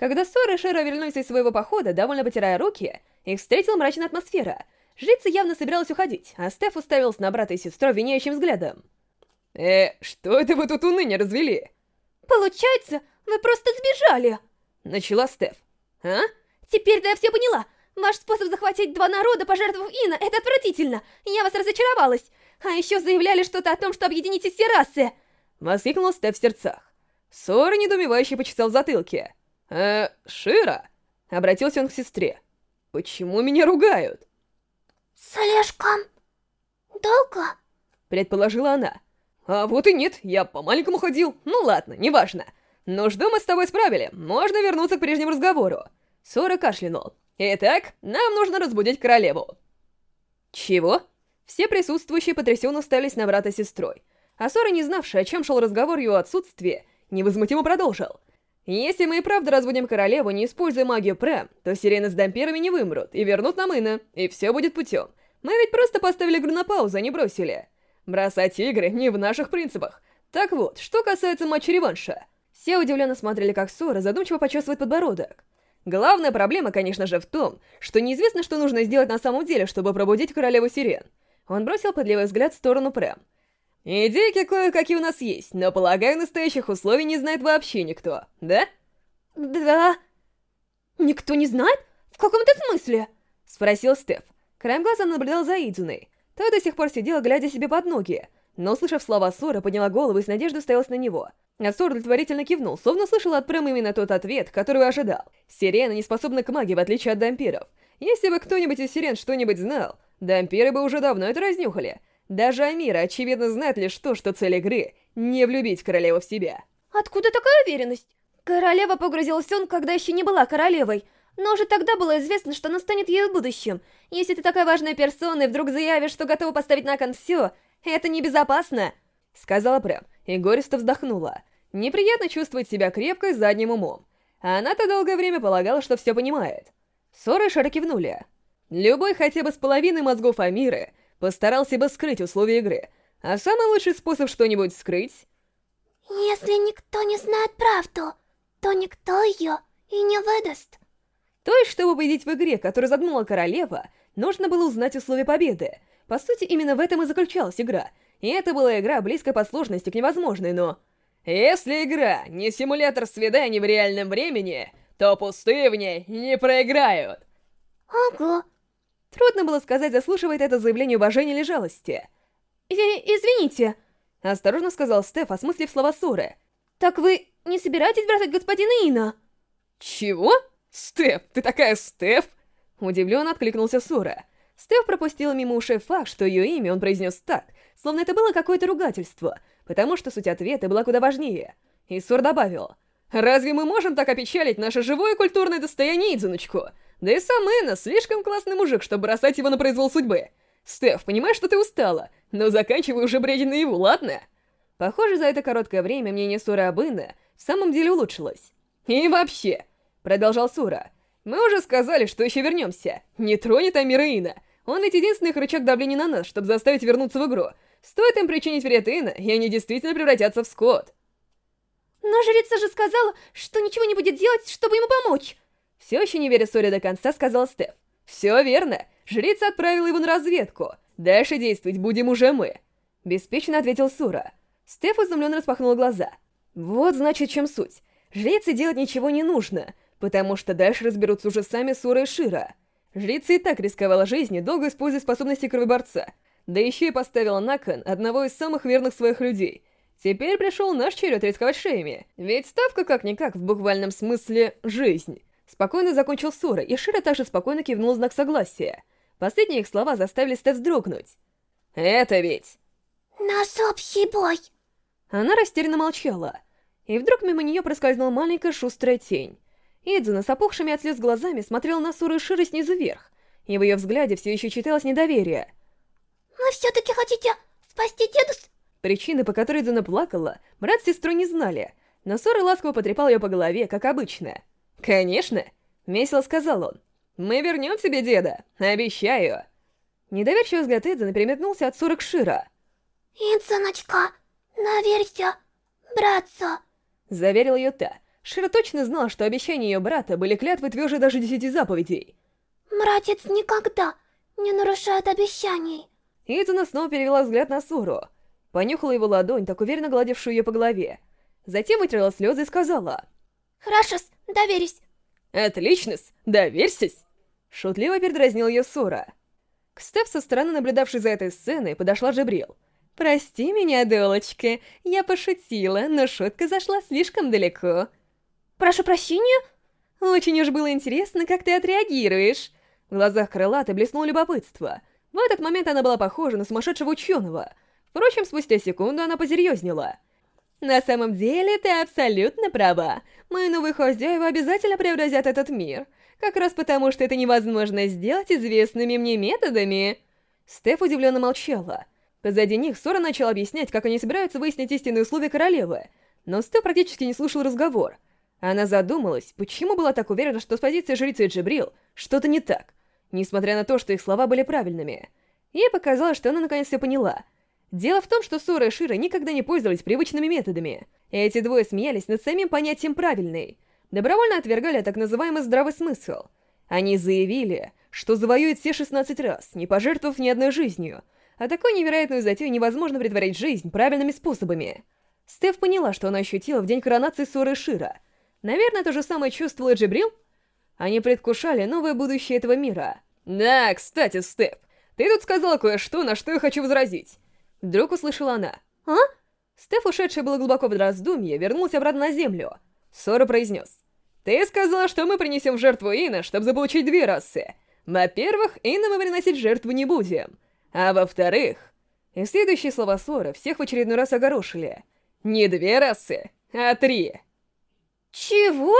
Когда Сора и Шира вернулись из своего похода, довольно потирая руки, их встретила мрачная атмосфера. Жрица явно собиралась уходить, а Стеф уставился на брата и сестру виняющим взглядом. «Э, что это вы тут уныние развели?» «Получается, вы просто сбежали!» Начала Стеф. «А?» «Теперь-то я все поняла! Ваш способ захватить два народа, пожертвовав Ина, это отвратительно! Я вас разочаровалась! А еще заявляли что-то о том, что объедините все расы!» Воскликнул Стеф в сердцах. Сора недоумевающе почесал в затылке. «Э, Шира?» Обратился он к сестре. «Почему меня ругают?» «Слишком... долго?» Предположила она. «А вот и нет, я по-маленькому ходил. Ну ладно, неважно. Нужду мы с тобой справили, можно вернуться к прежнему разговору». Сора кашлянул. «Итак, нам нужно разбудить королеву». «Чего?» Все присутствующие потрясенно уставились на брата с сестрой. А Сора, не знавший, о чем шел разговор его отсутствии, невозмутимо продолжил. Если мы и правда разбудим королеву, не используя магию Прэм, то сирены с дампирами не вымрут и вернут нам Ина, и все будет путем. Мы ведь просто поставили игру на паузу, а не бросили. Бросать игры не в наших принципах. Так вот, что касается матча-реванша. Все удивленно смотрели, как Сора задумчиво почесывает подбородок. Главная проблема, конечно же, в том, что неизвестно, что нужно сделать на самом деле, чтобы пробудить королеву сирен. Он бросил подливый взгляд в сторону Прэм. Идейки кое-какие у нас есть, но, полагаю, настоящих условий не знает вообще никто, да? Да. Никто не знает? В каком-то смысле? Спросил Стеф. Краем глаза наблюдал за Идзуной. Та до сих пор сидела, глядя себе под ноги, но, услышав слова Сора, подняла голову и с надеждой уставилась на него. А Сор удовлетворительно кивнул, словно слышал от Прэм именно тот ответ, который ожидал. Сирена не способна к магии, в отличие от дампиров. Если бы кто-нибудь из сирен что-нибудь знал, дампиры бы уже давно это разнюхали. Даже Амира, очевидно, знает лишь то, что цель игры — не влюбить королеву в себя. Откуда такая уверенность? Королева погрузилась в сон, когда еще не была королевой. Но уже тогда было известно, что она станет ее в будущем. Если ты такая важная персона и вдруг заявишь, что готова поставить на кон все, это небезопасно. Сказала Прэм, и горестно вздохнула. Неприятно чувствовать себя крепкой задним умом. Она-то долгое время полагала, что все понимает. Сора и Шара кивнули. Любой хотя бы с половиной мозгов Амиры постарался бы скрыть условия игры. А самый лучший способ что-нибудь скрыть... Если никто не знает правду, то никто ее и не выдаст. То есть, чтобы победить в игре, которую задумала королева, нужно было узнать условия победы. По сути, именно в этом и заключалась игра. И это была игра близкой по сложности к невозможной, но... Если игра не симулятор свиданий в реальном времени, то пустые в ней не проиграют. Ого, Трудно было сказать, заслуживает это заявление уважения или жалости. И «Извините», — осторожно сказал Стеф, осмыслив слова Суры. «Так вы не собираетесь бросать господина Ина?» «Чего? Стеф, ты такая Стеф?» Удивленно откликнулся Сура. Стеф пропустил мимо ушей факт, что ее имя он произнес так, словно это было какое-то ругательство, потому что суть ответа была куда важнее. И Сур добавил, «Разве мы можем так опечалить наше живое культурное достояние Идзуночку? Да и сам Энна слишком классный мужик, чтобы бросать его на произвол судьбы. Стеф, понимаешь, что ты устала, но заканчивай уже бредить наяву, ладно? Похоже, за это короткое время мнение Сура об Инна в самом деле улучшилось. И вообще, продолжал Сура, мы уже сказали, что еще вернемся. Не тронет Амира Ина. Он ведь единственный рычаг давления на нас, чтобы заставить вернуться в игру. Стоит им причинить вред Ина, и они действительно превратятся в скот. Но жрица же сказала, что ничего не будет делать, чтобы ему помочь. Все еще не веря Соре до конца, сказал Стеф. «Все верно. Жрица отправила его на разведку. Дальше действовать будем уже мы». Беспечно ответил Сура. Стеф изумленно распахнул глаза. «Вот, значит, чем суть. Жрице делать ничего не нужно, потому что дальше разберутся уже сами Сура и Шира. Жрица и так рисковала жизнью, долго используя способности кровоборца. Да еще и поставила на кон одного из самых верных своих людей. Теперь пришел наш черед рисковать шеями. Ведь ставка как-никак в буквальном смысле «жизнь». Спокойно закончил Сора, и Шира также спокойно кивнул знак согласия. Последние их слова заставили Стеф вздрогнуть. «Это ведь...» «Наш общий бой!» Она растерянно молчала, и вдруг мимо нее проскользнула маленькая шустрая тень. Идзуна с опухшими от слез глазами смотрела на Суру и Шира снизу вверх, и в ее взгляде все еще читалось недоверие. «Вы все-таки хотите спасти дедус?» Причины, по которой Идзуна плакала, брат с сестрой не знали, но Сора ласково потрепал ее по голове, как обычно. «Конечно!» — весело сказал он. «Мы вернем тебе деда, обещаю!» Недоверчивый взгляд Эдзена переметнулся от Сура к Шира. «Идзаночка, наверься, братца!» Заверил ее та. Шира точно знал, что обещания ее брата были клятвой тверже даже десяти заповедей. Братец никогда не нарушает обещаний. Идзуна снова перевела взгляд на Суру. Понюхала его ладонь, так уверенно гладившую ее по голове. Затем вытерла слезы и сказала. Хорошо, доверюсь. Отлично, доверься. Шутливо передразнил ее Сура. К Стеф со стороны, наблюдавшей за этой сценой, подошла Джабрил. «Прости меня, Долочка, я пошутила, но шутка зашла слишком далеко». «Прошу прощения?» «Очень уж было интересно, как ты отреагируешь». В глазах крылаты блеснуло любопытство. В этот момент она была похожа на сумасшедшего ученого. Впрочем, спустя секунду она позерьезнела. «На самом деле, ты абсолютно права. Мои новые хозяева обязательно преобразят этот мир. Как раз потому, что это невозможно сделать известными мне методами». Стеф удивленно молчала. Позади них Сора начал объяснять, как они собираются выяснить истинные условия королевы. Но Стеф практически не слушал разговор. Она задумалась, почему была так уверена, что с позиции жрицы Джибрил что-то не так, несмотря на то, что их слова были правильными. Ей показалось, что она наконец все поняла. Дело в том, что Сора и Шира никогда не пользовались привычными методами. Эти двое смеялись над самим понятием «правильный», добровольно отвергали так называемый здравый смысл. Они заявили, что завоюют все 16 раз, не пожертвовав ни одной жизнью, а такую невероятную затею невозможно притворять жизнь правильными способами. Стеф поняла, что она ощутила в день коронации Соры Шира. Наверное, то же самое чувствовала Джибрил? Они предвкушали новое будущее этого мира. «Да, кстати, Стеф, ты тут сказала кое-что, на что я хочу возразить». Вдруг услышала она. «А?» Стеф, ушедшая было глубоко в раздумье, вернулся обратно на землю. Сора произнес. «Ты сказала, что мы принесем в жертву Ина, чтобы заполучить две расы. Во-первых, Ина мы приносить жертву не будем. А во-вторых... И следующие слова Сора всех в очередной раз огорошили. Не две расы, а три. Чего?